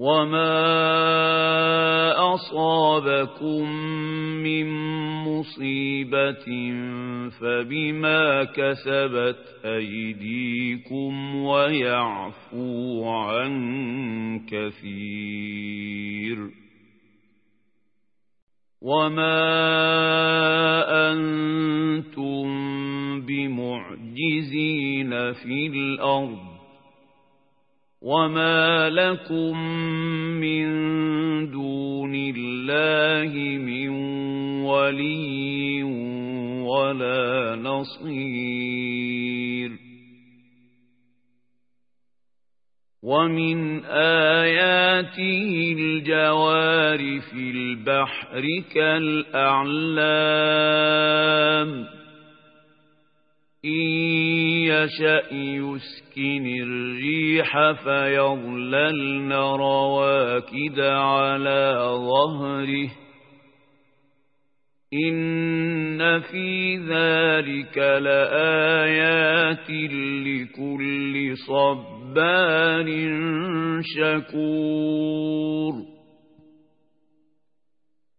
وما أصابكم من مصيبة فبما كسبت أيديكم ويعفو عن كثير وما أنتم بمعجزين في الأرض وما لكم من دون الله من ولي ولا نصير ومن آياته الجوار في البحر كالأعلام إن يشأ يسكن الريح فيظللن رواكد على ظهره. إن في ذلك لآيات لكل صبار شكور.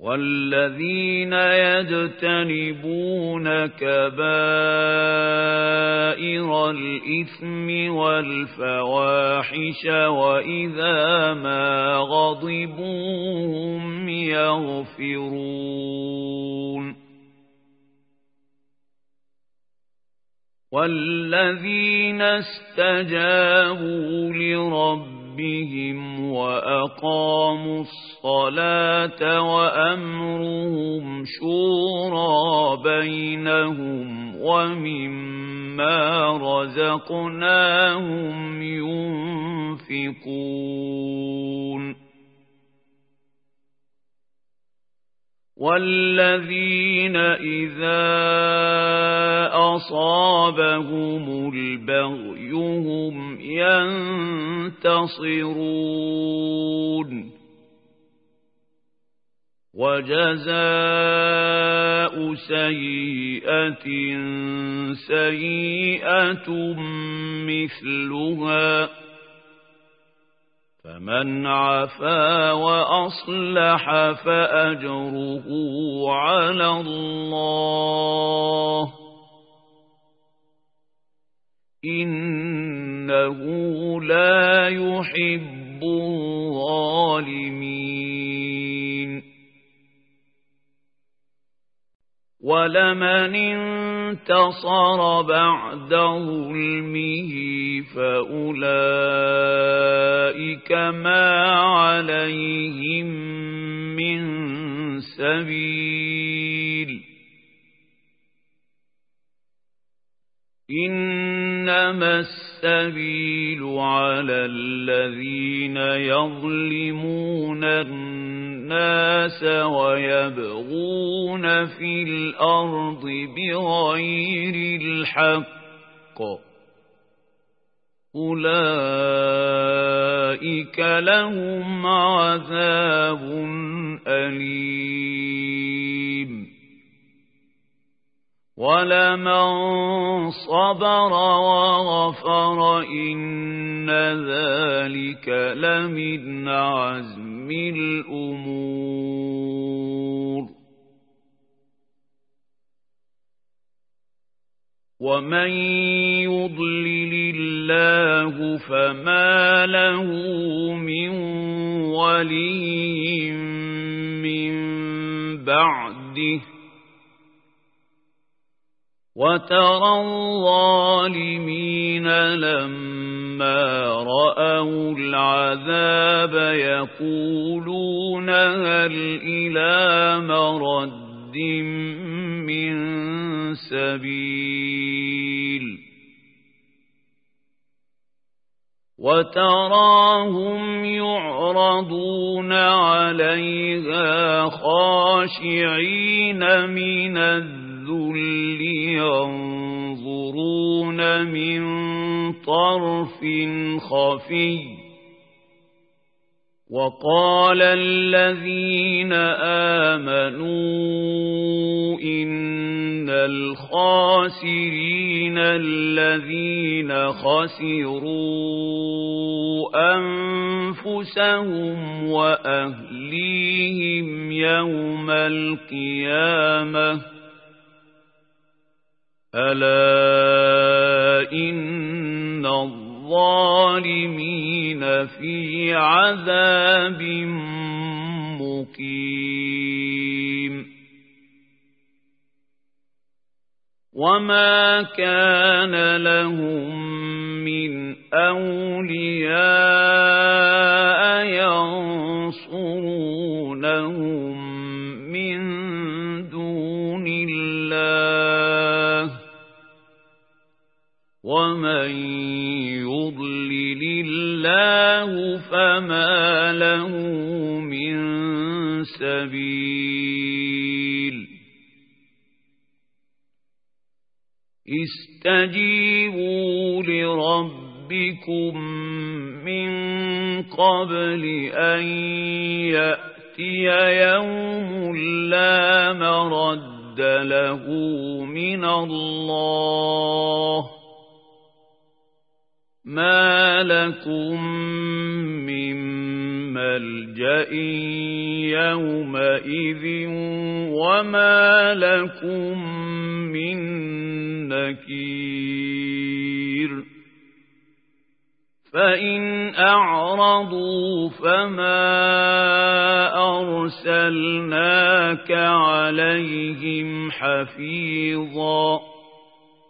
والذين يجتنبون كبائر الإثم والفواحش وإذا ما غضبوا هم يغفرون والذين استجابوا لربهم ربهم وأقاموا الصلاة وأمرهم شورى بينهم ومما رزقناهم ينفقون والذين إذا أصابهم البغي هم ينتصرون وجزاء سيئة سيئة مثلها فمن عفا وأصلح فأجره على الله. إنه لا يحب الظالمين. ولمن انتصر بعد ظلمه فأولئك ما عليهم من سبيل. إنما السبيل على الذين يظلمون الناس ويبغون في الأرض بغير الحق. أولئك لهم عذاب أليم. ولمن صبر وغفر إن ذلك لمن عزم الأمور. ومن يضلل الله فما له من ولي من بعده. وترى الظالمين لما رأوا العذاب يقولون هل إلى مرد من سبيل وتراهم يعرضون عليها خاشعين من الذل ينظرون من طرف خفي وقال الذين آمنوا إن الخاسرين الذين خسروا أنفسهم وأهليهم يوم القيامة ألا إن الظالمين في عذاب مقيم وما كان لهم من أولياء الله فما له من سبيل. استجيبوا لربكم من قبل أن يأتي يوم لا مرد له من الله. ما لكم من ملجأ يومئذ وما لكم من نكير فإن أعرضوا فما أرسلناك عليهم حفيظاً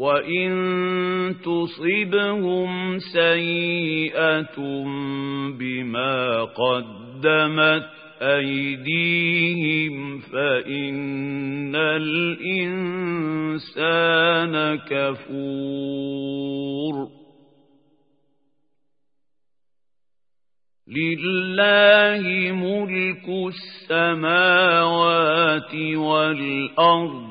وَإِن تُصِبْهُمْ سَيِّئَةٌ بِمَا قَدَّمَتْ أَيْدِيهِمْ فَإِنَّ الْإِنسَانَ كَفُورٌ لله ملك السماوات والأرض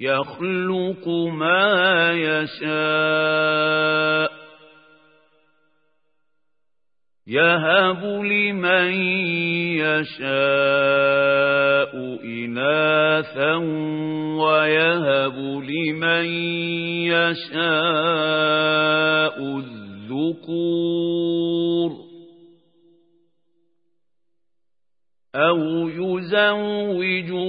يخلق ما يشاء يهب لمن يشاء إناثا ويهب لمن يشاء الذكور أو يزوجهم